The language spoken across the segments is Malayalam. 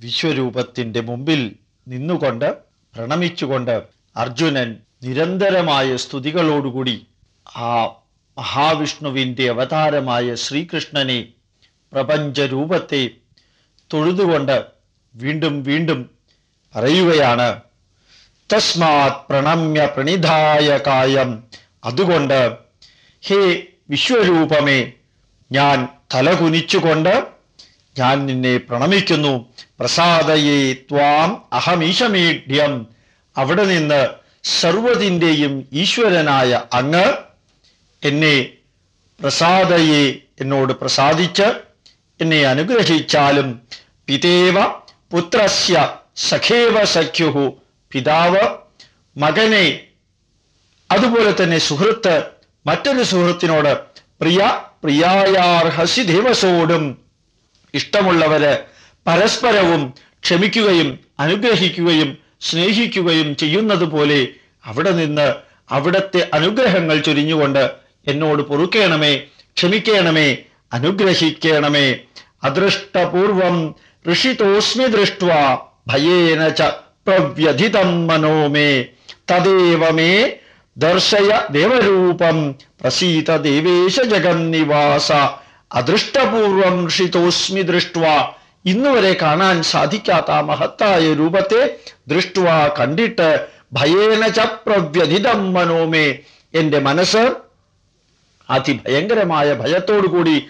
വിശ്വരൂപത്തിന്റെ മുമ്പിൽ നിന്നുകൊണ്ട് പ്രണമിച്ചുകൊണ്ട് അർജുനൻ നിരന്തരമായ സ്തുതികളോടുകൂടി ആ മഹാവിഷ്ണുവിന്റെ അവതാരമായ ശ്രീകൃഷ്ണനെ പ്രപഞ്ചരൂപത്തെ തൊഴുതുകൊണ്ട് വീണ്ടും വീണ്ടും പറയുകയാണ് തസ്മാത് പ്രണമ്യ പ്രണിതായ കായം. അതുകൊണ്ട് ഹേ വിശ്വരൂപമേ ഞാൻ തലകുനിച്ചുകൊണ്ട് ഞാൻ നിന്നെ പ്രണമിക്കുന്നു. പ്രസാദയേ ത്വാം അഹമീശമീഢ്യം. അവിടെ നിന്ന് സർവതിന്റെയും ഈശ്വരനായ അങ്ങ് എന്നെ പ്രസാദയെ എന്നോട് പ്രസാദിച്ച് എന്നെ അനുഗ്രഹിച്ചാലും പിതേവ പുത്രസ്യ സഖേവ സഖ്യുഹു പിതാവ് മകനെ. അതുപോലെ തന്നെ സുഹൃത്ത് മറ്റൊരു സുഹൃത്തിനോട് പ്രിയ പ്രിയായാർഹസി ദേവസോടും ഇഷ്ടമുള്ളവര് പരസ്പരവും ക്ഷമിക്കുകയും അനുഗ്രഹിക്കുകയും സ്നേഹിക്കുകയും ചെയ്യുന്നത് പോലെ അവിടെ നിന്ന് അവിടത്തെ അനുഗ്രഹങ്ങൾ ചൊരിഞ്ഞുകൊണ്ട് എന്നോട് പൊറുക്കേണമേ ക്ഷമിക്കണമേ അനുഗ്രഹിക്കണമേ. അദൃഷ്ടപൂർവം ഋഷിതോസ്മി ദൃഷ്ട ഭയേന ച പ്രവ്യഥിതം മനോമേ തദേവമേ ദർശയ ദേവരൂപം പ്രസീത ദേവേശ ജഗന്നിവാസ. അദൃഷ്ടപൂർവം ഋഷിതോസ്മി ദൃഷ്ട ഇന്നുവരെ കാണാൻ സാധിക്കാത്ത മഹത്തായ രൂപത്തെ ദൃഷ്ട കണ്ടിട്ട് ഭയേന ച മനോമേ. എന്റെ മനസ്സ് അതിഭയങ്കരമായ ഭയത്തോടു കൂടി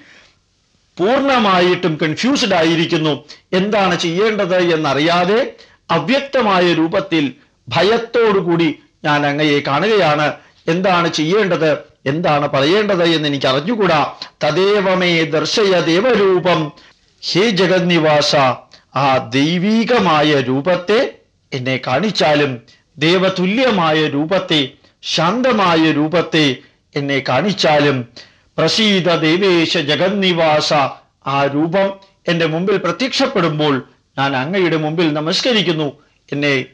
പൂർണമായിട്ടും കൺഫ്യൂസ്ഡ് ആയിരിക്കുന്നു. എന്താണ് ചെയ്യേണ്ടത് എന്നറിയാതെ അവ്യക്തമായ രൂപത്തിൽ ഭയത്തോടുകൂടി ഞാൻ അങ്ങയെ കാണുകയാണ്. എന്താണ് ചെയ്യേണ്ടത്? എന്താണ് പറയേണ്ടത് എന്ന് എനിക്ക് അറിഞ്ഞുകൂടാ തദേവമേ ദർശയ ദേവരൂപം. ഹേ ജഗന്നിവാസ ആ ദൈവീകമായ രൂപത്തെ എന്നെ കാണിച്ചാലും ദേവതുല്യമായ രൂപത്തെ ശാന്തമായ രൂപത്തെ എന്നെ കാണിച്ചാലും പ്രസീത ദേവേശ ജഗന്നിവാസ ആ രൂപം എന്റെ മുമ്പിൽ പ്രത്യക്ഷപ്പെടുമ്പോൾ ഞാൻ അങ്ങയുടെ മുമ്പിൽ നമസ്കരിക്കുന്നു. എന്നെ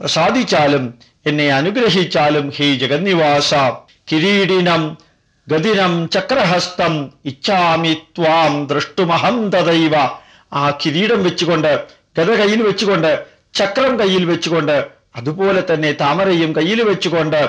പ്രസാദിച്ചാലും എന്നെ അനുഗ്രഹിച്ചാലും ഹേ ജഗന്നിവാസ. കിരീടിനം ഗതിനം ചക്രഹസ്തം ഇച്ഛാമി ത്വാം ദൃഷ്ടുമഹം തദൈവ. ആ കിരീടം വെച്ചുകൊണ്ട് ഗത കയ്യിൽ വെച്ചുകൊണ്ട് ചക്രം കയ്യിൽ വെച്ചുകൊണ്ട് അതുപോലെ തന്നെ താമരയും കയ്യിൽ വെച്ചുകൊണ്ട്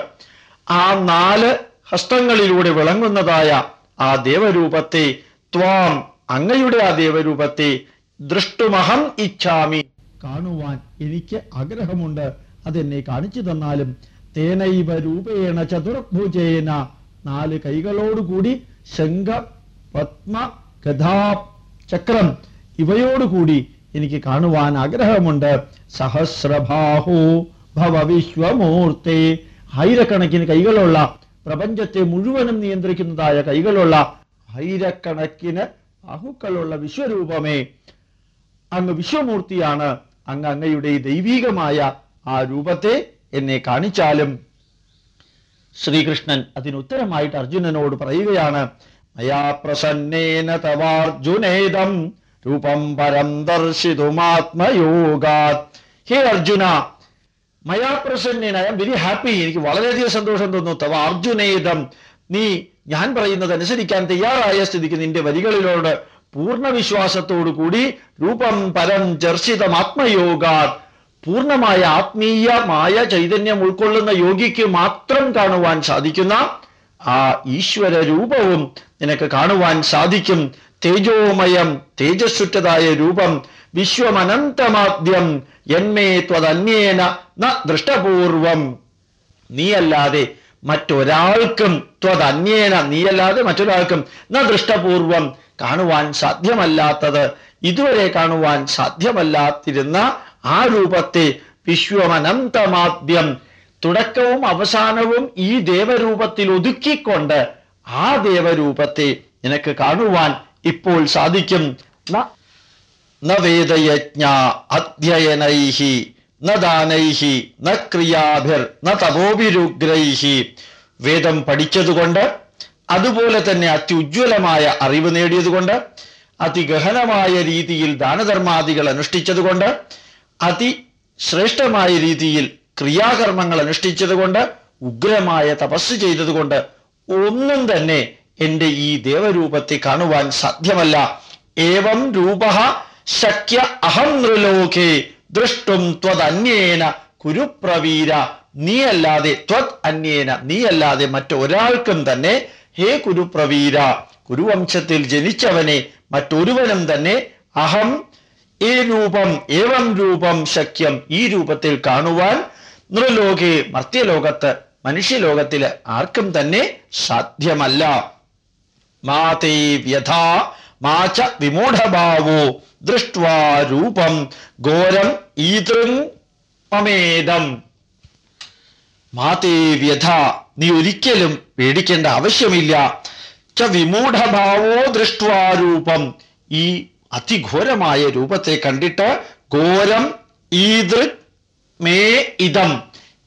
ആ നാല് ഹസ്തങ്ങളിലൂടെ വിളങ്ങുന്നതായ ആ ദേവരൂപത്തെ ത്വാം അങ്ങയുടെ ആ ദേവരൂപത്തെ ദൃഷ്ടുമഹം ഇച്ഛാമി. കാണുവാൻ എനിക്ക് ആഗ്രഹമുണ്ട്. അതെന്നെ കാണിച്ചു തന്നാലും തേനൈവ രൂപേണ ചതുർഭുജേന നാല് കൈകളോടുകൂടി ശംഖ പത്മ കഥാ ചക്രം ഇവയോടുകൂടി എനിക്ക് കാണുവാൻ ആഗ്രഹമുണ്ട്. സഹസ്രബാഹോ ഭവ വിശ്വമൂർത്തെ. ആയിരക്കണക്കിന് കൈകളുള്ള പ്രപഞ്ചത്തെ മുഴുവനും നിയന്ത്രിക്കുന്നതായ കൈകളുള്ള ആയിരക്കണക്കിന് ബാഹുക്കളുള്ള വിശ്വരൂപമേ. അങ്ങ് വിശ്വമൂർത്തിയാണ് അങ്ങ് അങ്ങയുടെ ദൈവീകമായ ആ രൂപത്തെ എന്നെ കാണിച്ചാലും ശ്രീകൃഷ്ണൻ അതിനുത്തരമായിട്ട് അർജുനനോട് പറയുകയാണ് മയാ തവാർജുനേദം രൂപം പരം ദർശിതുമാത്മയോഗാ ഹേ അർജുന മയാ പ്രസന്നേന ഐ എം വെരി ഹാപ്പി. എനിക്ക് വളരെയധികം സന്തോഷം തോന്നുന്നു. തവ അർജുനേദം നീ ഞാൻ പറയുന്നത് അനുസരിക്കാൻ തയ്യാറായ സ്ഥിതിക്ക് നിന്റെ വരികളിലോട് പൂർണ വിശ്വാസത്തോടു കൂടി രൂപം പരം ചർച്ചിതം ആത്മയോഗാത് പൂർണമായ ആത്മീയമായ ചൈതന്യം ഉൾക്കൊള്ളുന്ന യോഗിക്ക് മാത്രം കാണുവാൻ സാധിക്കുന്ന ആ ഈശ്വര രൂപവും നിനക്ക് കാണുവാൻ സാധിക്കും. തേജോമയം തേജസ്സുറ്റതായ രൂപം വിശ്വമനന്തമാദ്യം എന്മേ ത്വതന്യേന ന ദൃഷ്ടപൂർവം. നീയല്ലാതെ മറ്റൊരാൾക്കും ത്വതന്യേന നീയല്ലാതെ മറ്റൊരാൾക്കും ന ദൃഷ്ടപൂർവം കാണുവാൻ സാധ്യമല്ലാത്തത് ഇതുവരെ കാണുവാൻ സാധ്യമല്ലാത്തിരുന്ന ആ രൂപത്തെ വിശ്വമനന്തമാദ്യം തുടക്കവും അവസാനവും ഈ ദേവരൂപത്തിൽ ഒതുക്കിക്കൊണ്ട് ആ ദേവരൂപത്തെ നിനക്ക് കാണുവാൻ ഇപ്പോൾ സാധിക്കും. നേദയജ്ഞ അധ്യയനൈഹി നാനൈഹി നിയാഭിർ ന ക്രിയാഭിർ ന തപോഭിരുഗ്രൈഹി. വേദം പഠിച്ചതുകൊണ്ട് അതുപോലെ തന്നെ അത്യുജ്വലമായ അറിവ് നേടിയതുകൊണ്ട് അതിഗഹനമായ രീതിയിൽ ദാനധർമാദികൾ അനുഷ്ഠിച്ചതുകൊണ്ട് അതിശ്രേഷ്ഠമായ രീതിയിൽ ക്രിയാകർമ്മങ്ങൾ അനുഷ്ഠിച്ചതുകൊണ്ട് ഉഗ്രമായ തപസ് ചെയ്തതുകൊണ്ട് ഒന്നും തന്നെ എന്റെ ഈ ദേവരൂപത്തെ കാണുവാൻ സാധ്യമല്ല. ഏവം രൂപ ശക്യ അഹം നൃലോകേ ദൃഷ്ടും ത്വതന്യേന കുരുപ്രവീര. നീയല്ലാതെ ത്വത് അന്യേന നീയല്ലാതെ മറ്റൊരാൾക്കും തന്നെ ഹേ കുരുപ്രവീര. കുരുവംശത്തിൽ ജനിച്ചവനെ മറ്റൊരുവനും തന്നെ അഹം ഈ രൂപം ഏവം രൂപം ശക്യം ഈ രൂപത്തിൽ കാണുവാൻ നൃലോകെ മർത്യലോകത്ത് മനുഷ്യലോകത്തിൽ ആർക്കും തന്നെ സാധ്യമല്ല. മാതേ വ്യഥാ മാച വിമൂഢഭാവോ ദൃഷ്ട്വാ രൂപം ഘോരം ഈതൃം അമേദം. മാതേ വ്യഥ നീ ഒരിക്കലും പേടിക്കേണ്ട ആവശ്യമില്ല. ച വിമൂഢഭാവോ ദൃഷ്ട്വാരൂപം ഈ അതിഘോരമായ രൂപത്തെ കണ്ടിട്ട് ഘോരം ഈദ് മേ ഇതം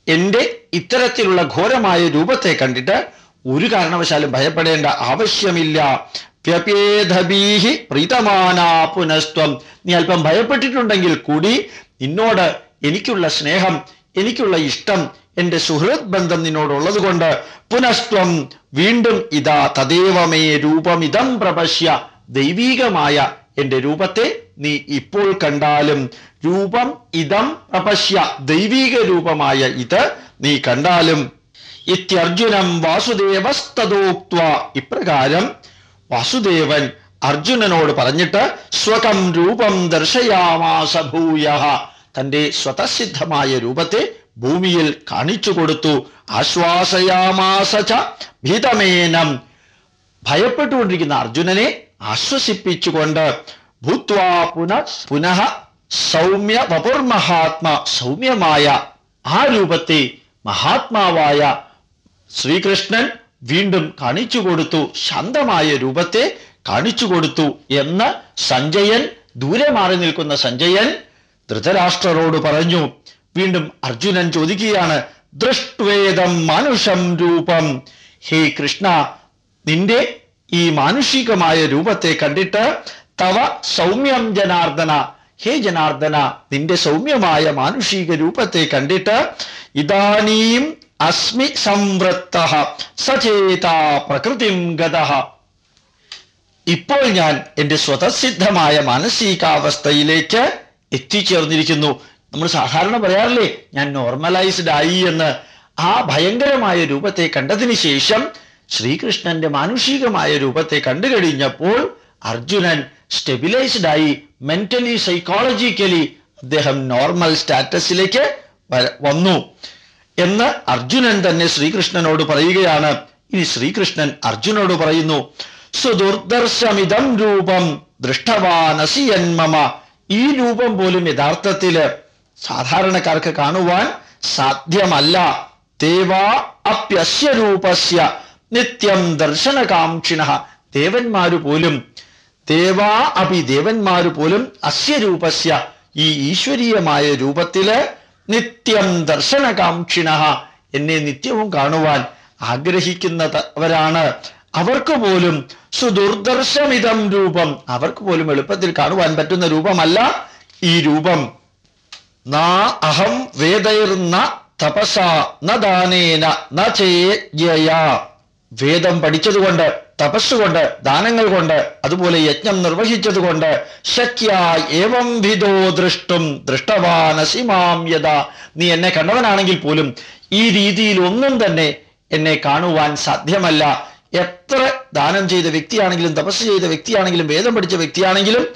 എന്റെ ഇത്തരത്തിലുള്ള ഘോരമായ രൂപത്തെ കണ്ടിട്ട് ഒരു കാരണവശാലും ഭയപ്പെടേണ്ട ആവശ്യമില്ല. വ്യപേധബീഹി പ്രീതമാനാ പുനസ്ത്വം. നീ അല്പം ഭയപ്പെട്ടിട്ടുണ്ടെങ്കിൽ കൂടി നിന്നോട് എനിക്കുള്ള സ്നേഹം എനിക്കുള്ള ഇഷ്ടം എന്റെ സുഹൃത് ബന്ധം നിന്നോടുള്ളത് കൊണ്ട് പുനസ്ത്വം. വീണ്ടും ഇതാ തദേവമേ രൂപമിതം പ്രപശ്യ ദൈവീകമായ എന്റെ രൂപത്തെ നീ ഇപ്പോൾ കണ്ടാലും രൂപം ഇതം പ്രപശ്യ ദൈവീക രൂപമായ ഇത് നീ കണ്ടാലും. ഇത്യർജുനം വാസുദേവസ്തോക്ത ഇപ്രകാരം വാസുദേവൻ അർജുനനോട് പറഞ്ഞിട്ട് സ്വകം രൂപം ദർശയാമാസഭൂയ തന്റെ സ്വതസിദ്ധമായ രൂപത്തെ ഭൂമിയിൽ കാണിച്ചു കൊടുത്തു. ആശ്വാസയാമാസ ഭീതമേനം. ഭയപ്പെട്ടുകൊണ്ടിരിക്കുന്ന അർജുനനെ ആശ്വസിപ്പിച്ചുകൊണ്ട് ഭൂത്വാ പുന പുനഃ സൗമ്യ വപുർമഹാത്മ സൗമ്യമായ ആ രൂപത്തെ മഹാത്മാവായ ശ്രീകൃഷ്ണൻ വീണ്ടും കാണിച്ചു കൊടുത്തു ശാന്തമായ രൂപത്തെ കാണിച്ചു കൊടുത്തു എന്ന് സഞ്ജയൻ ദൂരെ മാറി നിൽക്കുന്ന സഞ്ജയൻ ധൃതരാഷ്ട്രരോട് പറഞ്ഞു. വീണ്ടും അർജുനൻ ചോദിക്കുകയാണ് ദൃഷ്ട്വേദം മനുഷം രൂപം. ഹേ കൃഷ്ണ നിന്റെ ഈ മാനുഷികമായ രൂപത്തെ കണ്ടിട്ട് തവ സൗമ്യം ജനാർദ്ദന. ഹേ ജനാർദ്ദന നിന്റെ സൗമ്യമായ മാനുഷിക രൂപത്തെ കണ്ടിട്ട് ഇതാനീം അസ്മി സംവൃത്ത സചേത പ്രകൃതിം ഗത ഇപ്പോൾ ഞാൻ എന്റെ സ്വതസിദ്ധമായ മാനസികാവസ്ഥയിലേക്ക് എത്തിച്ചേർന്നിരിക്കുന്നു. നമ്മൾ സാധാരണ പറയാറില്ലേ ഞാൻ നോർമലൈസ്ഡ് ആയി എന്ന്. ആ ഭയങ്കരമായ രൂപത്തെ കണ്ടതിന് ശേഷം ശ്രീകൃഷ്ണന്റെ മാനുഷികമായ രൂപത്തെ കണ്ടു കഴിഞ്ഞപ്പോൾ അർജുനൻ സ്റ്റെബിലൈസ്ഡ് ആയി മെന്റലി സൈക്കോളജിക്കലി അദ്ദേഹം നോർമൽ സ്റ്റാറ്റസിലേക്ക് വന്നു. എന്ന് അർജുനൻ തന്നെ ശ്രീകൃഷ്ണനോട് പറയുകയാണ്. ഇനി ശ്രീകൃഷ്ണൻ അർജുനോട് പറയുന്നു സുദുർദർശമിതം രൂപം ദൃഷ്ടവാനസിയന്മമ ഈ രൂപം പോലും യഥാർത്ഥത്തിൽ സാധാരണക്കാർക്ക് കാണുവാൻ സാധ്യമല്ല. ദേവാ അപ്യസ്യ രൂപസ്യ. നിത്യം ദർശനകാംക്ഷിണ. ദേവന്മാര് പോലും ദേവാ അപി ദേവന്മാര് പോലും അസ്യ രൂപസ്യ ഈ ഈശ്വരീയമായ രൂപത്തിൽ നിത്യം ദർശനകാംക്ഷിണ. എന്നെ നിത്യവും കാണുവാൻ ആഗ്രഹിക്കുന്നവരാണ്. അവർക്ക് പോലും സുദുർദർശമിതം രൂപം അവർക്ക് പോലും എളുപ്പത്തിൽ കാണുവാൻ പറ്റുന്ന രൂപമല്ല ഈ രൂപം. നാ അഹം വേദൈർന്ന തപസ ന ദാനേന ന ചേയയാ വേദം പഠിച്ചതുകൊണ്ട് തപസ്സുകൊണ്ട് ദാനങ്ങൾ കൊണ്ട് അതുപോലെ യജ്ഞം നിർവഹിച്ചതുകൊണ്ട് ശക്യ ഏവം വിധോ ദൃഷ്ടും ദൃഷ്ടവാനസി മാം നീ എന്നെ കണ്ടവനാണെങ്കിൽ പോലും ഈ രീതിയിൽ ഒന്നും തന്നെ എന്നെ കാണുവാൻ സാധ്യമല്ല. എത്ര ദാനം ചെയ്ത വ്യക്തിയാണെങ്കിലും തപസ് ചെയ്ത വ്യക്തിയാണെങ്കിലും വേദം പഠിച്ച വ്യക്തിയാണെങ്കിലും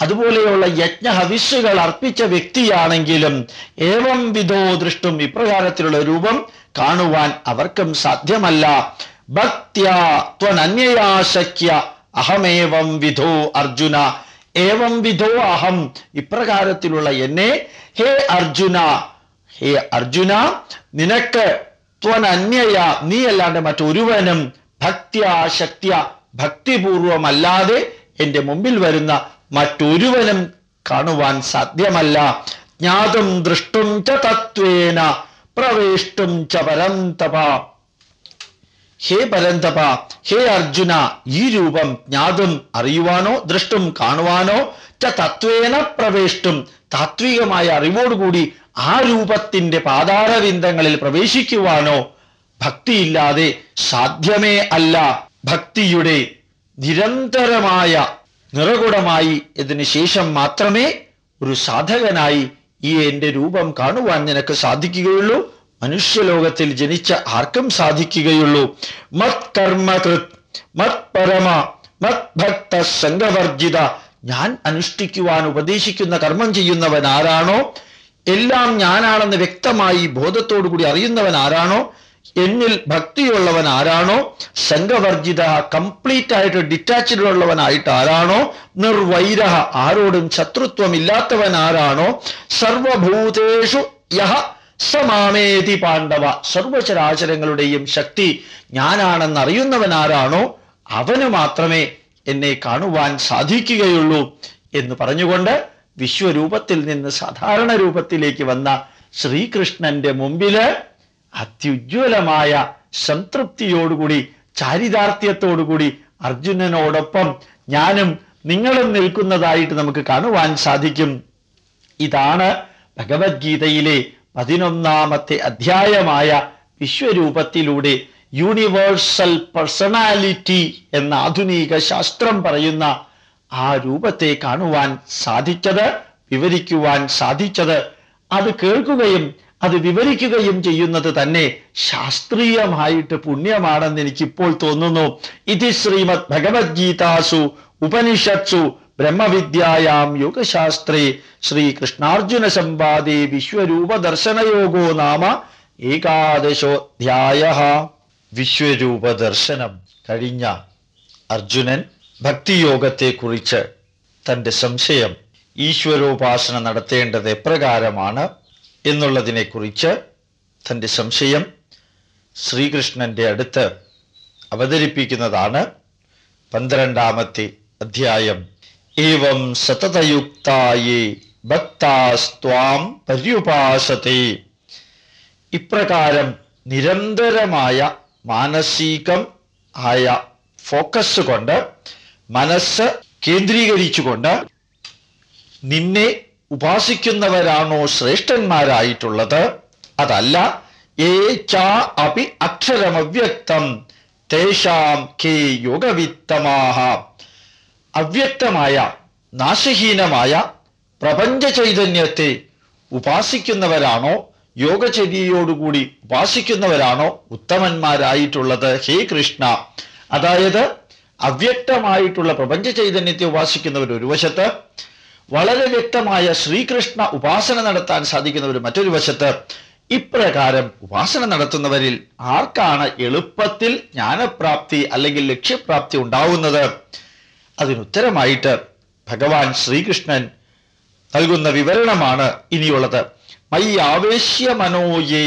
അതുപോലെയുള്ള യജ്ഞ ഹവിസ്സുകൾ അർപ്പിച്ച വ്യക്തിയാണെങ്കിലും ഏവം വിധോ ദൃഷ്ടും ഇപ്രകാരത്തിലുള്ള രൂപം കാണുവാൻ അവർക്കും സാധ്യമല്ല. ഭക്ത്യാ ത്വനന്യയാ ശക്യ അഹമേവം വിധോ അർജുന. ഏവം വിധോ അഹം. ഇപ്രകാരത്തിലുള്ള എന്നെ ഹേ അർജുന. ഹേ അർജുന നിനക്ക് ത്വനന്യയ നീ അല്ലാണ്ട് മറ്റൊരുവനും ഭക്തിയ ശക്തിയ ഭക്തിപൂർവമല്ലാതെ എന്റെ മുമ്പിൽ വരുന്ന മറ്റൊരുവനും കാണുവാൻ സാധ്യമല്ല. ജ്ഞാതും ദൃഷ്ടും ച തത്വേന പ്രവേഷ്ടും ച പരന്തപ. ഹേ പരന്തപ ഹേ അർജുന ഈ രൂപം ജ്ഞാതും അറിയുവാനോ ദൃഷ്ടും കാണുവാനോ തത്വേന പ്രവേഷ്ടും. താത്വികമായ അറിവോടുകൂടി ആ രൂപത്തിന്റെ പാതാരവിന്ദങ്ങളിൽ പ്രവേശിക്കുവാനോ ഭക്തിയില്ലാതെ സാധ്യമേ അല്ല. ഭക്തിയുടെ നിരന്തരമായ നിറകുടമായി ഇതിന് ശേഷം മാത്രമേ ഒരു സാധകനായി ഈ എന്റെ രൂപം കാണുവാൻ നിനക്ക് സാധിക്കുകയുള്ളൂ. മനുഷ്യലോകത്തിൽ ജനിച്ച ആർക്കും സാധിക്കുകയുള്ളൂ. മത് കർമ്മകൃത് മത് പരമ മത് ഭക്ത സംഘവർജിത. ഞാൻ അനുഷ്ഠിക്കുവാൻ ഉപദേശിക്കുന്ന കർമ്മം ചെയ്യുന്നവൻ ആരാണോ? എല്ലാം ഞാനാണെന്ന് വ്യക്തമായി ബോധത്തോടുകൂടി അറിയുന്നവൻ ആരാണോ? എന്നിൽ ഭക്തിയുള്ളവൻ ആരാണോ? സംഘവർജിത കംപ്ലീറ്റ് ആയിട്ട് ഡിറ്റാച്ച്ഡ് ഉള്ളവനായിട്ട് ആരാണോ? നിർവൈര ആരോടും ശത്രുത്വം ഇല്ലാത്തവൻ ആരാണോ? സർവഭൂതേഷു യഹ സമാമേതി പാണ്ഡവ. സർവചരാചരങ്ങളുടെയും ശക്തി ഞാനാണെന്ന് അറിയുന്നവൻ ആരാണോ അവന് മാത്രമേ എന്നെ കാണുവാൻ സാധിക്കുകയുള്ളൂ എന്ന് പറഞ്ഞുകൊണ്ട് വിശ്വരൂപത്തിൽ നിന്ന് സാധാരണ രൂപത്തിലേക്ക് വന്ന ശ്രീകൃഷ്ണന്റെ മുമ്പിൽ അത്യുജ്വലമായ സംതൃപ്തിയോടുകൂടി ചാരിതാർത്ഥ്യത്തോടുകൂടി അർജുനനോടൊപ്പം ഞാനും നിങ്ങളും നിൽക്കുന്നതായിട്ട് നമുക്ക് കാണുവാൻ സാധിക്കും. ഇതാണ് ഭഗവത്ഗീതയിലെ പതിനൊന്നാമത്തെ അധ്യായമായ വിശ്വരൂപത്തിലൂടെ യൂണിവേഴ്സൽ പേഴ്സണാലിറ്റി എന്ന ആധുനിക ശാസ്ത്രം പറയുന്ന ആ രൂപത്തെ കാണുവാൻ സാധിച്ചത് വിവരിക്കുവാൻ സാധിച്ചത് അത് കേൾക്കുകയും അത് വിവരിക്കുകയും ചെയ്യുന്നത് തന്നെ ശാസ്ത്രീയമായിട്ട് പുണ്യമാണെന്ന് എനിക്കിപ്പോൾ തോന്നുന്നു. ഇത് ശ്രീമദ് ഭഗവത്ഗീതാസു ഉപനിഷത്സു ബ്രഹ്മവിദ്യായാം യോഗശാസ്ത്രേ ശ്രീകൃഷ്ണാർജുന സമ്പാദേ വിശ്വരൂപ ദർശനയോഗോ നാമ ഏകാദശോധ്യായ. വിശ്വരൂപ ദർശനം കഴിഞ്ഞ അർജുനൻ ഭക്തിയോഗത്തെക്കുറിച്ച് തന്റെ സംശയം ഈശ്വരോപാസന നടത്തേണ്ടത് എപ്രകാരമാണ് എന്നുള്ളതിനെക്കുറിച്ച് തന്റെ സംശയം ശ്രീകൃഷ്ണന്റെ അടുത്ത് അവതരിപ്പിക്കുന്നതാണ് പന്ത്രണ്ടാമത്തെ അധ്യായം. ഏവം സതതയുക്തായേ ഭക്താസ്ത്വാം പര്യുപാസത്തെ ഇപ്രകാരം നിരന്തരമായ മാനസികം ആയ ഫോക്കസ് കൊണ്ട് മനസ്സ് കേന്ദ്രീകരിച്ചുകൊണ്ട് നിന്നെ ഉപാസിക്കുന്നവരാണോ ശ്രേഷ്ഠന്മാരായിട്ടുള്ളത്? അതല്ല ഏ ചാ അപി അക്ഷരമവ്യക്തം തേഷാം കേ യോഗവിത്തമാഹ. അവ്യക്തമായ നാശഹീനമായ പ്രപഞ്ച ചൈതന്യത്തെ ഉപാസിക്കുന്നവരാണോ യോഗചര്യയോടുകൂടി ഉപാസിക്കുന്നവരാണോ ഉത്തമന്മാരായിട്ടുള്ളത്? ഹേ കൃഷ്ണ. അതായത് അവ്യക്തമായിട്ടുള്ള പ്രപഞ്ച ചൈതന്യത്തെ ഉപാസിക്കുന്നവർ ഒരു വശത്ത് വളരെ വ്യക്തമായ ശ്രീകൃഷ്ണ ഉപാസന നടത്താൻ സാധിക്കുന്നവർ മറ്റൊരു വശത്ത് ഇപ്രകാരം ഉപാസന നടത്തുന്നവരിൽ ആർക്കാണ് എളുപ്പത്തിൽ ജ്ഞാനപ്രാപ്തി അല്ലെങ്കിൽ ലക്ഷ്യപ്രാപ്തി ഉണ്ടാവുന്നത്? അതിനുത്തരമായിട്ട് ഭഗവാൻ ശ്രീകൃഷ്ണൻ നൽകുന്ന വിവരണമാണ് ഇനിയുള്ളത്. മൈ ആവേശ്യ മനോയേ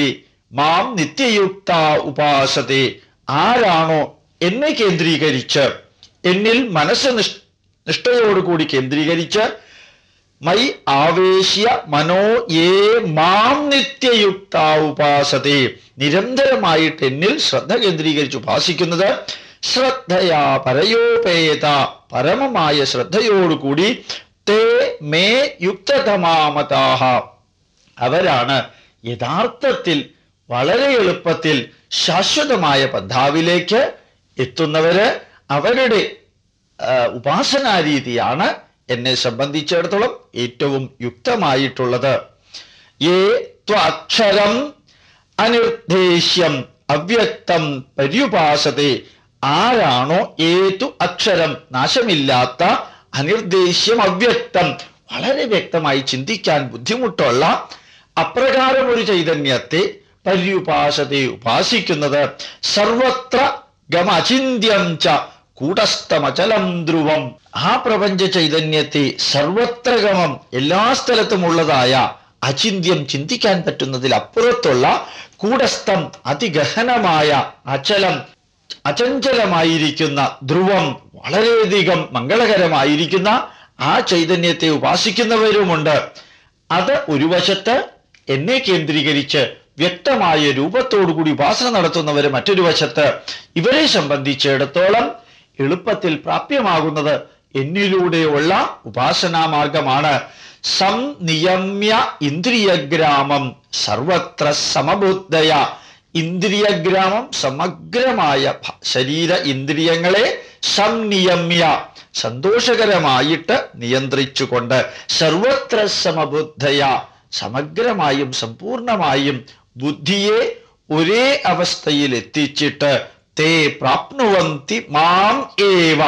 മാം നിത്യയുക്ത ഉപാസത്തെ ആരാണോ എന്നെ കേന്ദ്രീകരിച്ച് എന്നിൽ മനസ്സ് നിഷ് നിഷ്ഠയോടുകൂടി കേന്ദ്രീകരിച്ച് മൈ ആവേശ്യ മനോ ഏ മാം നിത്യയുക്ത ഉപാസത്തെ നിരന്തരമായിട്ട് എന്നിൽ ശ്രദ്ധ കേന്ദ്രീകരിച്ച് ഉപാസിക്കുന്നത് ശ്രദ്ധയാ പരയോപേത പരമമായ ശ്രദ്ധയോടുകൂടി തേ മേ യുക്തതമാമതാഹ. അവരാണ് യഥാർത്ഥത്തിൽ വളരെ എളുപ്പത്തിൽ ശാശ്വതമായ പദ്ധാവിലേക്ക് എത്തുന്നവര്. അവരുടെ ഉപാസനാരീതിയാണ് രീതിയാണ് എന്നെ സംബന്ധിച്ചിടത്തോളം ഏറ്റവും യുക്തമായിട്ടുള്ളത്. ഏ ത്വക്ഷരം അനിർദ്ദേശ്യം അവ്യക്തം പര്യുപാസത്തെ ആരാണോ ഏതു അക്ഷരം നാശമില്ലാത്ത അനിർദ്ദേശ്യം അവ്യക്തം? വളരെ വ്യക്തമായി ചിന്തിക്കാൻ ബുദ്ധിമുട്ടുള്ള അപ്രകാരം ഒരു ചൈതന്യത്തെ പര്യുപാസത്തെ ഉപാസിക്കുന്നത് സർവത്ര ഗമചിന്യം ച കൂടസ്ഥമചലം ധ്രുവം. ആ പ്രപഞ്ച ചൈതന്യത്തെ സർവത്ര ഗമം എല്ലാ സ്ഥലത്തും ഉള്ളതായ അചിന്യം ചിന്തിക്കാൻ പറ്റുന്നതിൽ അപ്പുറത്തുള്ള കൂടസ്ഥം അതിഗഹനമായ അചലം അചഞ്ചലമായിരിക്കുന്ന ധ്രുവം വളരെയധികം മംഗളകരമായിരിക്കുന്ന ആ ചൈതന്യത്തെ ഉപാസിക്കുന്നവരുമുണ്ട്. അത് ഒരു വശത്ത് എന്നെ കേന്ദ്രീകരിച്ച് വ്യക്തമായ രൂപത്തോടുകൂടി ഉപാസന നടത്തുന്നവർ മറ്റൊരു വശത്ത് ഇവരെ സംബന്ധിച്ചിടത്തോളം എളുപ്പത്തിൽ പ്രാപ്യമാകുന്നത് എന്നിലൂടെയുള്ള ഉപാസനാ മാർഗമാണ്. സംനിയമ്യ ഇന്ദ്രിയഗ്രാമം സർവത്ര സമബുദ്ധയ ഇന്ദ്രിയഗ്രാമം സമഗ്രമായ ശരീര ഇന്ദ്രിയങ്ങളെ സംനിയമ്യ സന്തോഷകരമായിട്ട് നിയന്ത്രിച്ചുകൊണ്ട് സർവത്ര സമബുദ്ധയ സമഗ്രമായും സമ്പൂർണമായും ബുദ്ധിയെ ഒരേ അവസ്ഥയിൽ എത്തിച്ചിട്ട് തേ പ്രാപ്നുവന്തി മാം ഏവ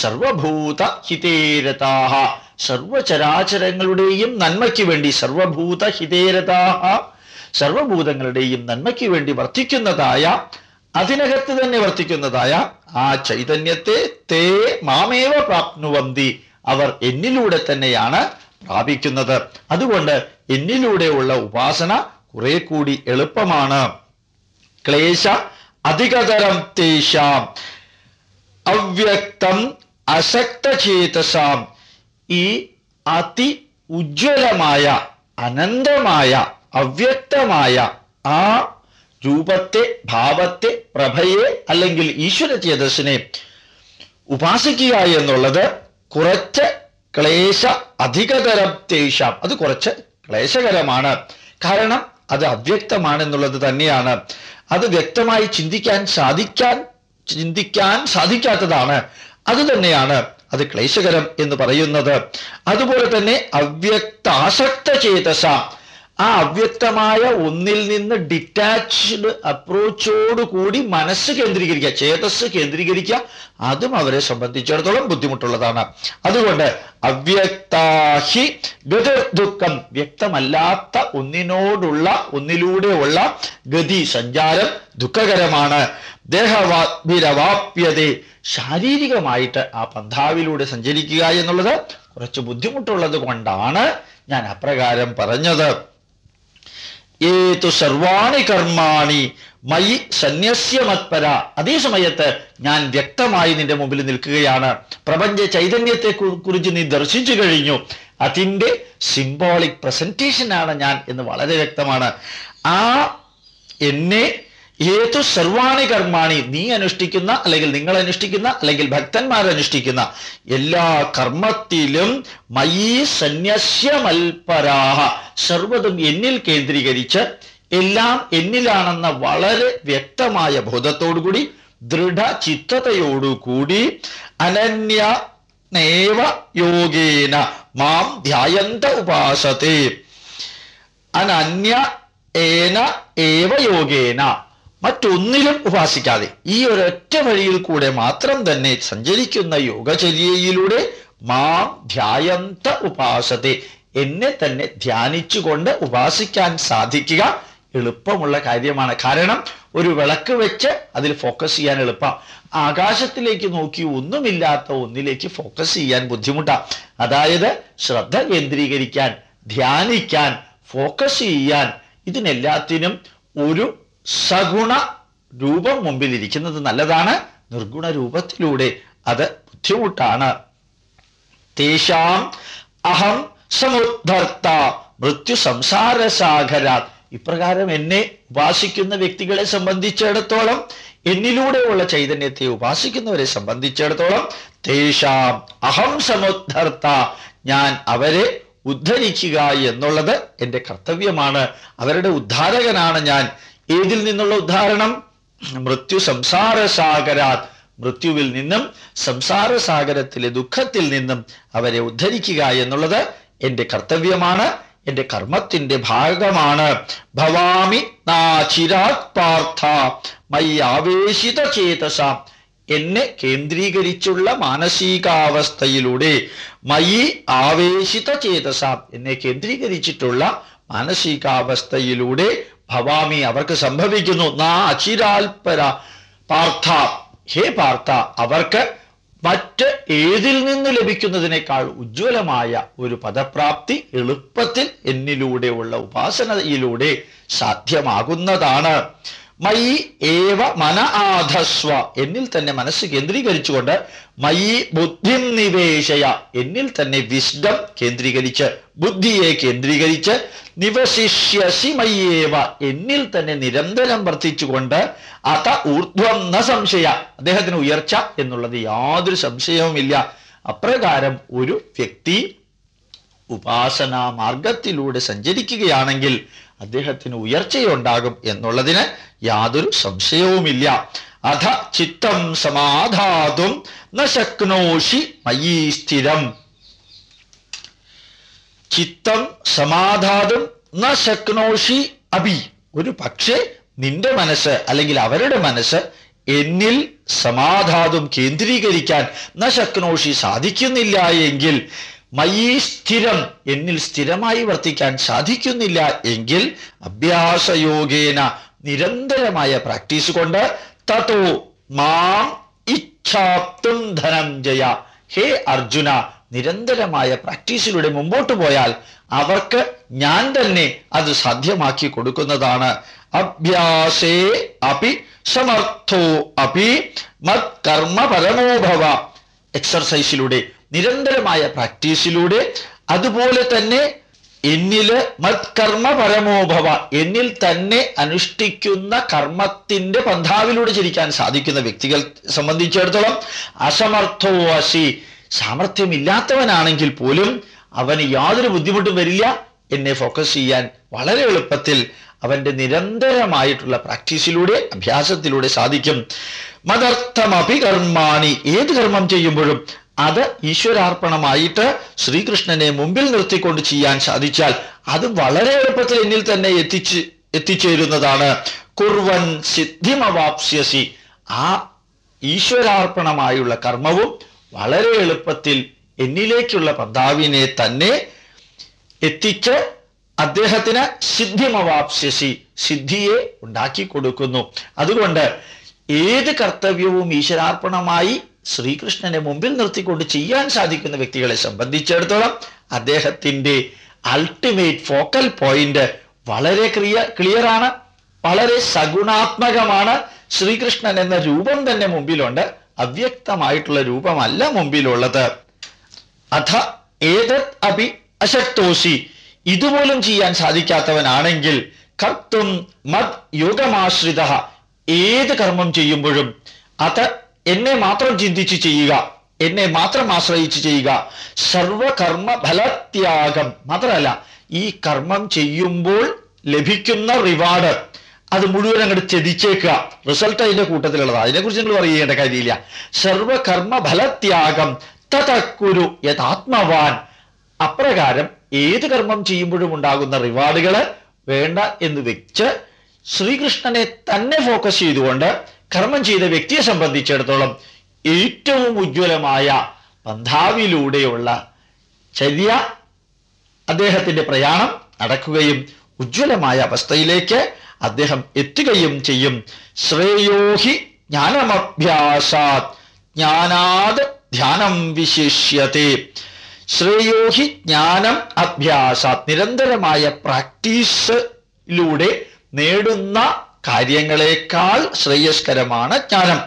സർവഭൂത ഹിതേരതാഹ. സർവചരാചരങ്ങളുടെയും നന്മയ്ക്ക് വേണ്ടി സർവഭൂത ഹിതേരതാഹ സർവഭൂതങ്ങളുടെയും നന്മയ്ക്ക് വേണ്ടി വർത്തിക്കുന്നതായ അതിനകത്ത് തന്നെ വർത്തിക്കുന്നതായ ആ ചൈതന്യത്തെ തേ മാമേവ പ്രാപ്നുവന്തി അവർ എന്നിലൂടെ തന്നെയാണ് പ്രാപിക്കുന്നത്. അതുകൊണ്ട് എന്നിലൂടെയുള്ള ഉപാസന കുറെ കൂടി എളുപ്പമാണ്. ക്ലേശ അധികതരം തേശാം അവ്യക്തം അശക്തചേതസാം ഈ അതി ഉജ്ജ്വലമായ അനന്തമായ അവ്യക്തമായ ആ രൂപത്തെ ഭാവത്തെ പ്രഭയെ അല്ലെങ്കിൽ ഈശ്വര ചേതസ്സിനെ ഉപാസിക്കുക എന്നുള്ളത് കുറച്ച് ക്ലേശ അധികതരം തേശാം. അത് കുറച്ച് ക്ലേശകരമാണ്. കാരണം അത് അവ്യക്തമാണെന്നുള്ളത് തന്നെയാണ്. അത് വ്യക്തമായി ചിന്തിക്കാൻ സാധിക്കാൻ ചിന്തിക്കാൻ സാധിക്കാത്തതാണ്. അത് തന്നെയാണ് അത് ക്ലേശകരം എന്ന് പറയുന്നത്. അതുപോലെ തന്നെ അവ്യക്താസക്ത ചേതസ ആ അവ്യക്തമായ ഒന്നിൽ നിന്ന് ഡിറ്റാച്ച്ഡ് അപ്രോച്ചോട് കൂടി മനസ്സ് കേന്ദ്രീകരിക്കുക ചേതസ് കേന്ദ്രീകരിക്കുക അതും അവരെ സംബന്ധിച്ചിടത്തോളം ബുദ്ധിമുട്ടുള്ളതാണ്. അതുകൊണ്ട് അവ്യക്താഹി ഗതിർദുഃഖം വ്യക്തമല്ലാത്ത ഒന്നിനോടുള്ള ഒന്നിലൂടെയുള്ള ഗതി സഞ്ചാരം ദുഃഖകരമാണ്. ദേഹവാഭിരവാപ്യതേ ശാരീരികമായിട്ട് ആ പന്ഥാവിലൂടെ സഞ്ചരിക്കുക എന്നുള്ളത് കുറച്ച് ബുദ്ധിമുട്ടുള്ളത് കൊണ്ടാണ് ഞാൻ അപ്രകാരം പറഞ്ഞത്. ഏതു സർവാണി കർമാണി? മയി സന്യസ്യ മത്പര. അതേ സമയത്ത് ഞാൻ വ്യക്തമായി നിന്റെ മുമ്പിൽ നിൽക്കുകയാണ്. പ്രപഞ്ച ചൈതന്യത്തെ കുറിച്ച് നീ ദർശിച്ചു കഴിഞ്ഞു. അതിന്റെ സിംബോളിക് പ്രസന്റേഷൻ ആണ് ഞാൻ എന്ന് വളരെ വ്യക്തമാണ്. ആ എന്നെ ഏതു സർവാണി കർമാണി നീ അനുഷ്ഠിക്കുന്ന അല്ലെങ്കിൽ നിങ്ങൾ അനുഷ്ഠിക്കുന്ന അല്ലെങ്കിൽ ഭക്തന്മാർ അനുഷ്ഠിക്കുന്ന എല്ലാ കർമ്മത്തിലും മയി സന്യസ്യമൽപരാഹ. സർവതും എന്നിൽ കേന്ദ്രീകരിച്ച് എല്ലാം എന്നിലാണെന്ന വളരെ വ്യക്തമായ ബോധത്തോടുകൂടി ദൃഢ ചിത്തതയോടുകൂടി അനന്യ നേവ യോഗേന മാം ധ്യായന്ത ഉപാസത്തെ. അനന്യ ഏന ഏവ യോഗേന. മറ്റൊന്നിലും ഉപാസിക്കാതെ ഈ ഒരൊറ്റ വഴിയിൽ കൂടെ മാത്രം തന്നെ സഞ്ചരിക്കുന്ന യോഗചര്യയിലൂടെ മാം ധ്യായന്ത ഉപാസത്തെ എന്നെ തന്നെ ധ്യാനിച്ചുകൊണ്ട് ഉപാസിക്കാൻ സാധിക്കുക എളുപ്പമുള്ള കാര്യമാണ്. കാരണം ഒരു വിളക്ക് വെച്ച് അതിൽ ഫോക്കസ് ചെയ്യാൻ എളുപ്പം. ആകാശത്തിലേക്ക് നോക്കി ഒന്നുമില്ലാത്ത ഒന്നിലേക്ക് ഫോക്കസ് ചെയ്യാൻ ബുദ്ധിമുട്ടാണ് അതായത് ശ്രദ്ധ കേന്ദ്രീകരിക്കാൻ ധ്യാനിക്കാൻ ഫോക്കസ് ചെയ്യാൻ ഇതിനെല്ലാത്തിനും ഒരു സഗുണ രൂപം മുമ്പിൽ ഇരിക്കുന്നത് നല്ലതാണ്. നിർഗുണ രൂപത്തിലൂടെ അത് ബുദ്ധിമുട്ടാണ്. തേശാം അഹം സമുദ്ധർത്ത മൃത്യു സംസാരസാഗരാത്. ഇപ്രകാരം എന്നെ ഉപാസിക്കുന്ന വ്യക്തികളെ സംബന്ധിച്ചിടത്തോളം എന്നിലൂടെയുള്ള ചൈതന്യത്തെ ഉപാസിക്കുന്നവരെ സംബന്ധിച്ചിടത്തോളം തേശാം അഹം സമുദ്ധർത്ത ഞാൻ അവരെ ഉദ്ധരിക്കുക എന്നുള്ളത് എന്റെ കർത്തവ്യമാണ്. അവരുടെ ഉദ്ധാരകനാണ് ഞാൻ. ഏതിൽ നിന്നുള്ള ഉദാഹരണം? മൃത്യു സംസാരസാഗരാത്. മൃത്യുവിൽ നിന്നും സംസാരസാഗരത്തിലെ ദുഃഖത്തിൽ നിന്നും അവരെ ഉദ്ധരിക്കുക എന്നുള്ളത് എന്റെ കർത്തവ്യമാണ് എന്റെ കർമ്മത്തിന്റെ ഭാഗമാണ്. ഭവാമി നാചിരാത് പാർത്ഥ ചേതസ. എന്നെ കേന്ദ്രീകരിച്ചുള്ള മാനസികാവസ്ഥയിലൂടെ മയി ആവേശിത ചേതസ. എന്നെ കേന്ദ്രീകരിച്ചിട്ടുള്ള മാനസികാവസ്ഥയിലൂടെ ഭവാമി അവർക്ക് സംഭവിക്കുന്നു. നാ അചിരാൽപര പാർത്ഥ. ഹേ പാർത്ഥ അവർക്ക് മറ്റ് ഏതിൽ നിന്ന് ലഭിക്കുന്നതിനേക്കാൾ ഉജ്ജ്വലമായ ഒരു പദപ്രാപ്തി എളുപ്പത്തിൽ എന്നിലൂടെയുള്ള ഉപാസനയിലൂടെ സാധ്യമാകുന്നതാണ്. മയി ഏവ മന ആധസ്വ. എന്നിൽ തന്നെ മനസ്സ് കേന്ദ്രീകരിച്ചുകൊണ്ട് മയി ബുദ്ധി നിവേശയ. എന്നിൽ തന്നെ വിസ്ഡം കേന്ദ്രീകരിച്ച് ബുദ്ധിയെ കേന്ദ്രീകരിച്ച് നിവശിഷ്യസി മയ്യേവ എന്നിൽ തന്നെ നിരന്തരം വർദ്ധിച്ചുകൊണ്ട് അത ഊർധ്വം ന സംശയ. അദ്ദേഹത്തിന് ഉയർച്ച എന്നുള്ളത് യാതൊരു സംശയവുമില്ല. അപ്രകാരം ഒരു വ്യക്തി ഉപാസനാ മാർഗത്തിലൂടെ സഞ്ചരിക്കുകയാണെങ്കിൽ അദ്ദേഹത്തിന് ഉയർച്ചയുണ്ടാകും എന്നുള്ളതിന് യാതൊരു സംശയവുമില്ല. അധ ചിത്തം സമാധാതും നശക്നോഷി ശക്നോഷി മയീ സ്ഥിരം. ചിത്തം സമാധാതും നശക്നോഷി അബി ഒരു പക്ഷേ നിന്റെ മനസ്സ് അല്ലെങ്കിൽ അവരുടെ മനസ്സ് എന്നിൽ സമാധാതും കേന്ദ്രീകരിക്കാൻ നശക്നോഷി ശക്നോഷി സാധിക്കുന്നില്ല എങ്കിൽ മയീ സ്ഥിരം എന്നിൽ സ്ഥിരമായി വർത്തിക്കാൻ സാധിക്കുന്നില്ല എങ്കിൽ അഭ്യാസയോഗേന നിരന്തരമായ പ്രാക്ടീസ് കൊണ്ട് തത്തോ മാം ഇച്ഛാപ്തും ധനഞ്ജയ ഹേ അർജുന നിരന്തരമായ പ്രാക്ടീസിലൂടെ മുമ്പോട്ട് പോയാൽ അവർക്ക് ഞാൻ തന്നെ അത് സാധ്യമാക്കി കൊടുക്കുന്നതാണ്. അഭ്യാസേ അപി സമർത്ഥോ അപി മത് കർമ്മ പരമോഭവ എക്സർസൈസിലൂടെ നിരന്തരമായ പ്രാക്ടീസിലൂടെ അതുപോലെ തന്നെ എന്നിൽ മത്കർമ്മ പരമോഭവ എന്നിൽ തന്നെ അനുഷ്ഠിക്കുന്ന കർമ്മത്തിന്റെ പന്ഥാവിലൂടെ ചിരിക്കാൻ സാധിക്കുന്ന വ്യക്തികൾ സംബന്ധിച്ചിടത്തോളം അസമർത്ഥവോ അശി സാമർഥ്യമില്ലാത്തവനാണെങ്കിൽ പോലും അവന് യാതൊരു ബുദ്ധിമുട്ടും വരില്ല. എന്നെ ഫോക്കസ് ചെയ്യാൻ വളരെ എളുപ്പത്തിൽ അവന്റെ നിരന്തരമായിട്ടുള്ള പ്രാക്ടീസിലൂടെ അഭ്യാസത്തിലൂടെ സാധിക്കും. മതർത്ഥമപി കർമാണി ഏത് കർമ്മം ചെയ്യുമ്പോഴും അത് ഈശ്വരാർപ്പണമായിട്ട് ശ്രീകൃഷ്ണനെ മുമ്പിൽ നിർത്തിക്കൊണ്ട് ചെയ്യാൻ സാധിച്ചാൽ അത് വളരെ എളുപ്പത്തിൽ എന്നിൽ തന്നെ എത്തിച്ച് എത്തിച്ചേരുന്നതാണ്. കുർവൻ സിദ്ധിമവാപ്സ്യസി. ആ ഈശ്വരാർപ്പണമായുള്ള കർമ്മവും വളരെ എളുപ്പത്തിൽ എന്നിലേക്കുള്ള പന്താവിനെ തന്നെ എത്തിച്ച് അദ്ദേഹത്തിന് സിദ്ധിമവാപ്സ്യസി സിദ്ധിയെ ഉണ്ടാക്കി കൊടുക്കുന്നു. അതുകൊണ്ട് ഏത് കർത്തവ്യവും ഈശ്വരാർപ്പണമായി ശ്രീകൃഷ്ണനെ മുമ്പിൽ നിർത്തിക്കൊണ്ട് ചെയ്യാൻ സാധിക്കുന്ന വ്യക്തികളെ സംബന്ധിച്ചിടത്തോളം അദ്ദേഹത്തിന്റെ അൾട്ടിമേറ്റ് ഫോക്കൽ പോയിന്റ് വളരെ ക്ലിയർ ക്ലിയറാണ് വളരെ സഗുണാത്മകമാണ്. ശ്രീകൃഷ്ണൻ എന്ന രൂപം തന്നെ മുമ്പിലുണ്ട്. അവ്യക്തമായിട്ടുള്ള രൂപമല്ല മുമ്പിലുള്ളത്. അഥ ഏതത് അഭി അശക്തോസി. ഇതുപോലും ചെയ്യാൻ സാധിക്കാത്തവനാണെങ്കിൽ കർത്തും മത് യോഗമാശ്രിത. ഏത് കർമ്മം ചെയ്യുമ്പോഴും അത് എന്നെ മാത്രം ചിന്തിച്ച് ചെയ്യുക എന്നെ മാത്രം ആശ്രയിച്ച് ചെയ്യുക. സർവകർമ്മ ഫലത്യാഗം മാത്രമല്ല ഈ കർമ്മം ചെയ്യുമ്പോൾ ലഭിക്കുന്ന റിവാർഡ് അത് മുഴുവൻ അങ്ങോട്ട് ചെതിച്ചേക്കുക റിസൾട്ട് അതിന്റെ കൂട്ടത്തിലുള്ളതാണ് അതിനെക്കുറിച്ച് നിങ്ങൾ പറയേണ്ട കാര്യമില്ല. സർവകർമ്മ ഫലത്യാഗം തതക്കുരു യഥാത്മവാൻ. അപ്രകാരം ഏത് കർമ്മം ചെയ്യുമ്പോഴും ഉണ്ടാകുന്ന റിവാർഡുകൾ വേണ്ട എന്ന് വെച്ച് ശ്രീകൃഷ്ണനെ തന്നെ ഫോക്കസ് ചെയ്തുകൊണ്ട് കർമ്മം ചെയ്ത വ്യക്തിയെ സംബന്ധിച്ചിടത്തോളം ഏറ്റവും ഉജ്ജ്വലമായ പന്ഥാവിലൂടെയുള്ള ചര്യ അദ്ദേഹത്തിന്റെ പ്രയാണം നടക്കുകയും ഉജ്ജ്വലമായ അവസ്ഥയിലേക്ക് അദ്ദേഹം എത്തുകയും ചെയ്യും. ശ്രേയോഹി ജ്ഞാനമഭ്യാസാത് ജ്ഞാനാത് ധ്യാനം വിശേഷ്യത്തെ ശ്രേയോഹി ജ്ഞാനം അഭ്യാസാത് നിരന്തരമായ പ്രാക്ടീസിലൂടെ നേടുന്ന കാര്യങ്ങളെക്കാൾ ശ്രേയസ്കരമാണ് ജ്ഞാനം.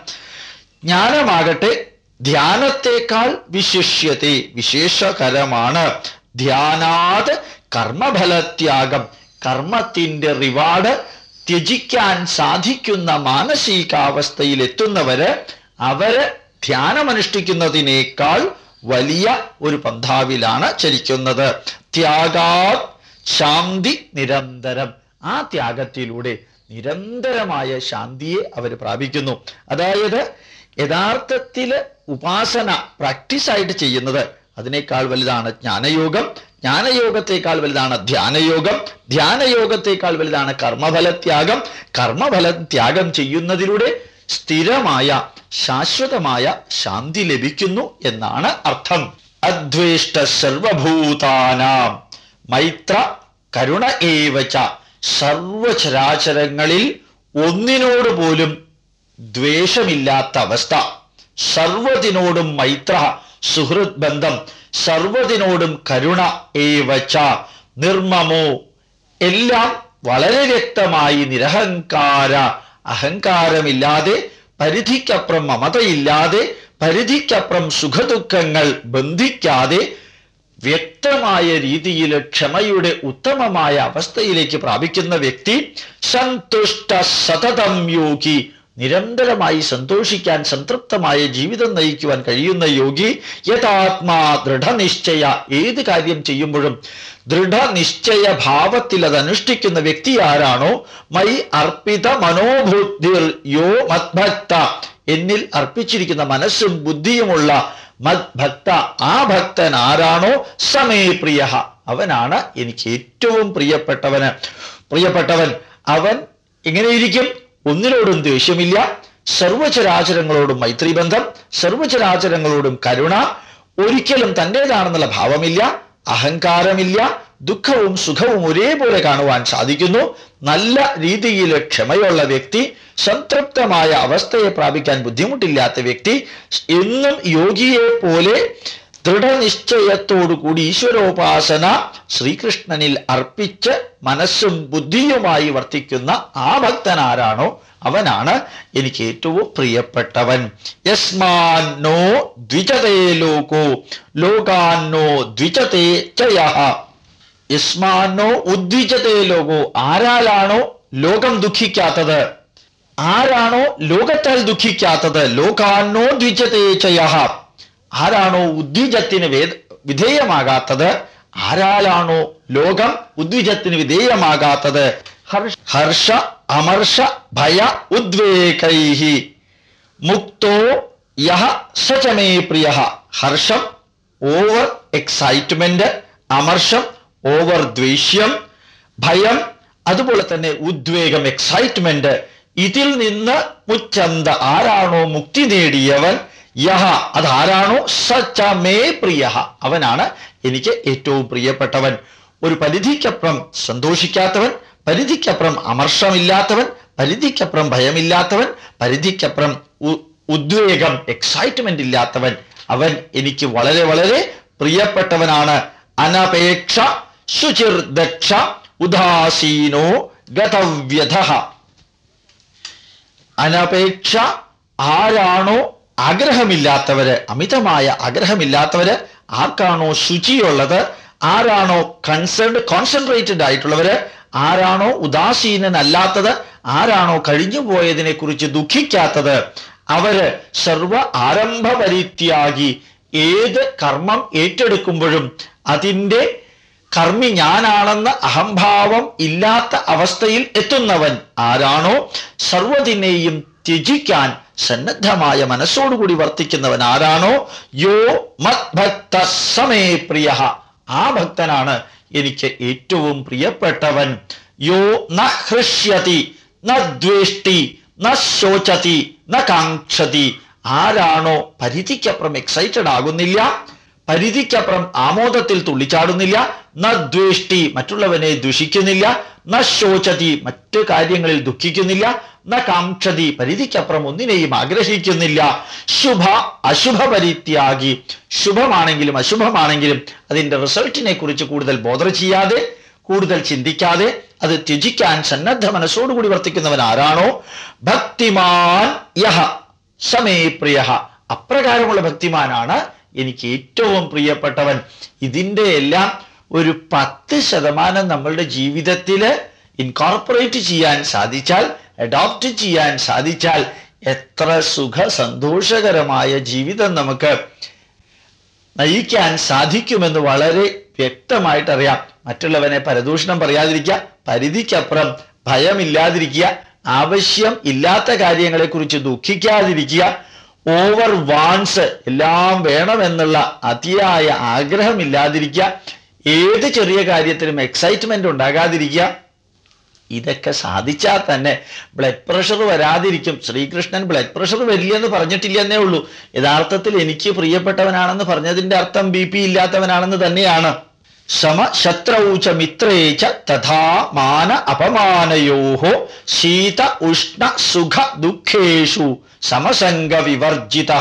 ജ്ഞാനമാകട്ടെ ധ്യാനത്തെക്കാൾ വിശിഷ്യത വിശേഷകരമാണ്. ധ്യാനാത് കർമ്മഫലത്യാഗം. കർമ്മത്തിന്റെ റിവാർഡ് ത്യജിക്കാൻ സാധിക്കുന്ന മാനസികാവസ്ഥയിൽ എത്തുന്നവര് അവർ ധ്യാനമനുഷ്ഠിക്കുന്നതിനേക്കാൾ വലിയ ഒരു പന്ഥാവിലാണ് ചരിക്കുന്നത്. ത്യാഗാ ശാന്തി നിരന്തരം ആ ത്യാഗത്തിലൂടെ നിരന്തരമായ ശാന്തിയെ അവർ പ്രാപിക്കുന്നു. അതായത് യഥാർത്ഥത്തിൽ ഉപാസന പ്രാക്ടീസ് ആയിട്ട് ചെയ്യുന്നത് അതിനേക്കാൾ വലുതാണ് ജ്ഞാനയോഗം ജ്ഞാനയോഗത്തെക്കാൾ വലുതാണ് ധ്യാനയോഗം ധ്യാനയോഗത്തെക്കാൾ വലുതാണ് കർമ്മഫലത്യാഗം. കർമ്മഫല ത്യാഗം ചെയ്യുന്നതിലൂടെ സ്ഥിരമായ ശാശ്വതമായ ശാന്തി ലഭിക്കുന്നു എന്നാണ് അർത്ഥം. അദ്വേഷ്ട സർവഭൂതാനാം. മൈത്ര കരുണ ഏവച. സർവചരാചരങ്ങളിൽ ഒന്നിനോട് പോലും ദ്വേഷമില്ലാത്ത അവസ്ഥ. സർവതിനോടും മൈത്ര സുഹൃത് ബന്ധം സർവതിനോടും കരുണ ഏവച്ച നിർമ്മമോ എല്ലാം വളരെ വ്യക്തമായി നിരഹങ്കാര അഹങ്കാരമില്ലാതെ പരിധിക്കപ്പുറം മമതയില്ലാതെ പരിധിക്കപ്പുറം സുഖദുഃഖങ്ങൾ ബന്ധിക്കാതെ വ്യക്തമായ രീതിയിൽ ക്ഷമയുടെ ഉത്തമമായ അവസ്ഥയിലേക്ക് പ്രാപിക്കുന്ന വ്യക്തി സന്തുഷ്ട സതതം യോഗി. നിരന്തരമായി സന്തോഷിക്കാൻ സംതൃപ്തമായ ജീവിതം നയിക്കുവാൻ കഴിയുന്ന യോഗി യഥാത്മാ ദൃഢനിശ്ചയ. ഏത് കാര്യം ചെയ്യുമ്പോഴും ദൃഢനിശ്ചയ ഭാവത്തിൽ അത് അനുഷ്ഠിക്കുന്ന വ്യക്തി ആരാണോ? മൈ അർപ്പിത മനോബുദ്ധിർ യോ മദ്ഭക്ത. എന്നിൽ അർപ്പിച്ചിരിക്കുന്ന മനസ്സും ബുദ്ധിയുമുള്ള മദ്ഭക്ത ആ ഭക്തൻ ആരാണോ? സമേ പ്രിയ അവനാണ് എനിക്ക് ഏറ്റവും പ്രിയപ്പെട്ടവന്. പ്രിയപ്പെട്ടവൻ അവൻ എങ്ങനെയിരിക്കും? ഒന്നിനോടും ദേഷ്യമില്ല. സർവചരാചരങ്ങളോടും മൈത്രിബന്ധം സർവചരാചരങ്ങളോടും കരുണ. ഒരിക്കലും തന്റെതാണെന്നുള്ള ഭാവമില്ല അഹങ്കാരമില്ല ദുഃഖവും സുഖവും ഒരേപോലെ കാണുവാൻ സാധിക്കുന്നു. നല്ല രീതിയിൽ ക്ഷമയുള്ള വ്യക്തി സംതൃപ്തമായ അവസ്ഥയെ പ്രാപിക്കാൻ ബുദ്ധിമുട്ടില്ലാത്ത വ്യക്തി എന്നും യോഗിയെ പോലെ ദൃഢനിശ്ചയത്തോടുകൂടി ഈശ്വരോപാസന ശ്രീകൃഷ്ണനിൽ അർപ്പിച്ച് മനസ്സും ബുദ്ധിയുമായി വർത്തിക്കുന്ന ആ ഭക്തനാരാണോ അവനാണ് എനിക്ക് ഏറ്റവും പ്രിയപ്പെട്ടവൻ. യസ്മാന്നോ ദ്വിജതേ ലോകോ ലോകാന്നോ ദ്വിജതേ ചയ യസ്മാന്നോ ഉദ്വിജതേ ലോകോ? ആരാലാണോ ലോകം ദുഃഖിക്കാത്തത്? ആരാണോ ലോകത്താൽ ദുഃഖിക്കാത്തത്? ലോകാന്നോ ദ്വിജതേ ചയ ആരാണോ ഉദ്വിജത്തിന് വിധേയമാകാത്തത്? ആരാലാണോ ലോകം ഉദ്വിജത്തിന് വിധേയമാകാത്തത്? ഹർഷ അമർഷ ഭയ ഉദ്വേഗൈഹി. മുക്തോ യഹ സചമേ പ്രിയ ഹർഷം ഓവർ എക്സൈറ്റ്മെന്റ് അമർഷം ഓവർ ദ്വേഷ്യം ഭയം അതുപോലെ തന്നെ ഉദ്വേഗം എക്സൈറ്റ്മെന്റ് ഇതിൽ നിന്ന് മുച്ചന്ത ആരാണോ മുക്തി നേടിയവൻ? യഹ അതാരാണോ? സച്ചമേ പ്രിയ അവനാണ് എനിക്ക് ഏറ്റവും പ്രിയപ്പെട്ടവൻ. ഒരു പരിധിക്കപ്പുറം സന്തോഷിക്കാത്തവൻ പരിധിക്കപ്പുറം അമർഷമില്ലാത്തവൻ പരിധിക്കപ്പുറം ഭയമില്ലാത്തവൻ പരിധിക്കപ്പുറം ഉദ്വേഗം എക്സൈറ്റ്മെന്റ് ഇല്ലാത്തവൻ. അവൻ എനിക്ക് വളരെ വളരെ പ്രിയപ്പെട്ടവനാണ്. അനപേക്ഷ ശുചിർദക്ഷ ഉദാസീനോ ഗതവ്യഥ അനപേക്ഷ ആരാണോ ആഗ്രഹമില്ലാത്തവര് അമിതമായ ആഗ്രഹമില്ലാത്തവര് ആർക്കാണോ ശുചിയുള്ളത് ആരാണോ കൺസേൺഡ് കോൺസെൻട്രേറ്റഡ് ആയിട്ടുള്ളവര് ആരാണോ ഉദാസീനനല്ലാത്തത് ആരാണോ കഴിഞ്ഞു പോയതിനെ കുറിച്ച് ദുഃഖിക്കാത്തത് അവർ സർവ ആരംഭപരിത്യാഗി ഏത് കർമ്മം ഏറ്റെടുക്കുമ്പോഴും അതിന്റെ കർമ്മി ഞാനാണെന്ന അഹംഭാവം ഇല്ലാത്ത അവസ്ഥയിൽ എത്തുന്നവൻ ആരാണോ സർവതിനെയും ത്യജിക്കാൻ സന്നദ്ധമായ മനസ്സോടുകൂടി വർത്തിക്കുന്നവൻ ആരാണോ? യോ മദ്ഭക്ത സമേ പ്രിയ. ആ ഭക്തനാണ് എനിക്ക് ഏറ്റവും പ്രിയപ്പെട്ടവൻ. യോ ന ഹൃഷ്യതി ന ദ്വേഷ്ടി ന ശോചതി ന കാക്ഷതി. ആരാണോ പരിധിക്കപ്പുറം എക്സൈറ്റഡ് ആകുന്നില്ല പരിധിക്കപ്പുറം ആമോദത്തിൽ തുള്ളിച്ചാടുന്നില്ല ന ദ്വേഷ്ടി മറ്റുള്ളവനെ ദുഷിക്കുന്നില്ല നശോചതി ശോചതി മറ്റു കാര്യങ്ങളിൽ ദുഃഖിക്കുന്നില്ല ന കാക്ഷതി പരിധിക്കപ്പുറം ഒന്നിനെയും ആഗ്രഹിക്കുന്നില്ല. ശുഭ അശുഭ പരിത്യാഗി ശുഭമാണെങ്കിലും അശുഭമാണെങ്കിലും അതിന്റെ റിസൾട്ടിനെ കുറിച്ച് കൂടുതൽ ബോധർ ചെയ്യാതെ കൂടുതൽ ചിന്തിക്കാതെ അത് ത്യജിക്കാൻ സന്നദ്ധ മനസ്സോടുകൂടി വർത്തിക്കുന്നവൻ ആരാണോ? ഭക്തിമാൻ യഹ സമേ പ്രിയ അപ്രകാരമുള്ള ഭക്തിമാനാണ് എനിക്ക് ഏറ്റവും പ്രിയപ്പെട്ടവൻ. ഇതിന്റെ എല്ലാം ഒരു പത്ത് ശതമാനം നമ്മളുടെ ജീവിതത്തിൽ ഇൻകോർപ്പറേറ്റ് ചെയ്യാൻ സാധിച്ചാൽ അഡോപ്റ്റ് ചെയ്യാൻ സാധിച്ചാൽ എത്ര സുഖ സന്തോഷകരമായ ജീവിതം നമുക്ക് നയിക്കാൻ സാധിക്കുമെന്ന് വളരെ വ്യക്തമായിട്ട് അറിയാം മറ്റുള്ളവനെ പരദൂഷണം പറയാതിരിക്കുക പരിധിക്കപ്പുറം ഭയമില്ലാതിരിക്കുക ആവശ്യം ഇല്ലാത്ത കാര്യങ്ങളെക്കുറിച്ച് ദുഃഖിക്കാതിരിക്കുക ഓവർ വാൺസ് എല്ലാം വേണമെന്നുള്ള അതിയായ ആഗ്രഹമില്ലാതിരിക്കുക ഏത് ചെറിയ കാര്യത്തിലും എക്സൈറ്റ്മെന്റ് ഉണ്ടാകാതിരിക്കുക. ഇതൊക്കെ സാധിച്ചാൽ തന്നെ ബ്ലഡ് പ്രഷർ വരാതിരിക്കും. ശ്രീകൃഷ്ണൻ ബ്ലഡ് പ്രഷർ വരില്ലെന്ന് പറഞ്ഞിട്ടില്ല എന്നേ ഉള്ളൂ. യഥാർത്ഥത്തിൽ എനിക്ക് പ്രിയപ്പെട്ടവനാണെന്ന് പറഞ്ഞതിന്റെ അർത്ഥം ബി പി ഇല്ലാത്തവനാണെന്ന് തന്നെയാണ്. സമ ശത്രൗച മിത്രേച്ച തഥാ മാന അപമാനയോഹോ ശീത ഉഷ്ണ സുഖ ദുഃഖേഷു. സമസംഗ വിവർജിത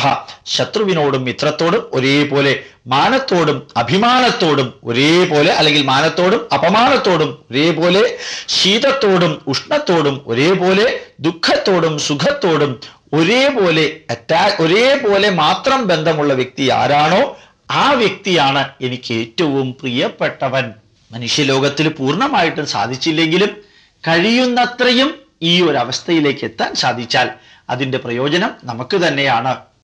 ശത്രുവിനോടും മിത്രത്തോടും ഒരേപോലെ മാനത്തോടും അഭിമാനത്തോടും ഒരേപോലെ അല്ലെങ്കിൽ മാനത്തോടും അപമാനത്തോടും ഒരേപോലെ ശീതത്തോടും ഉഷ്ണത്തോടും ഒരേപോലെ ദുഃഖത്തോടും സുഖത്തോടും ഒരേപോലെ അറ്റാ ഒരേപോലെ മാത്രം ബന്ധമുള്ള വ്യക്തി ആരാണോ ആ വ്യക്തിയാണ് എനിക്ക് ഏറ്റവും പ്രിയപ്പെട്ടവൻ. മനുഷ്യലോകത്തിൽ പൂർണമായിട്ടും സാധിച്ചില്ലെങ്കിലും കഴിയുന്നത്രയും ഈ ഒരു അവസ്ഥയിലേക്ക് എത്താൻ സാധിച്ചാൽ അതിന്റെ പ്രയോജനം നമുക്ക് തന്നെയാണ്.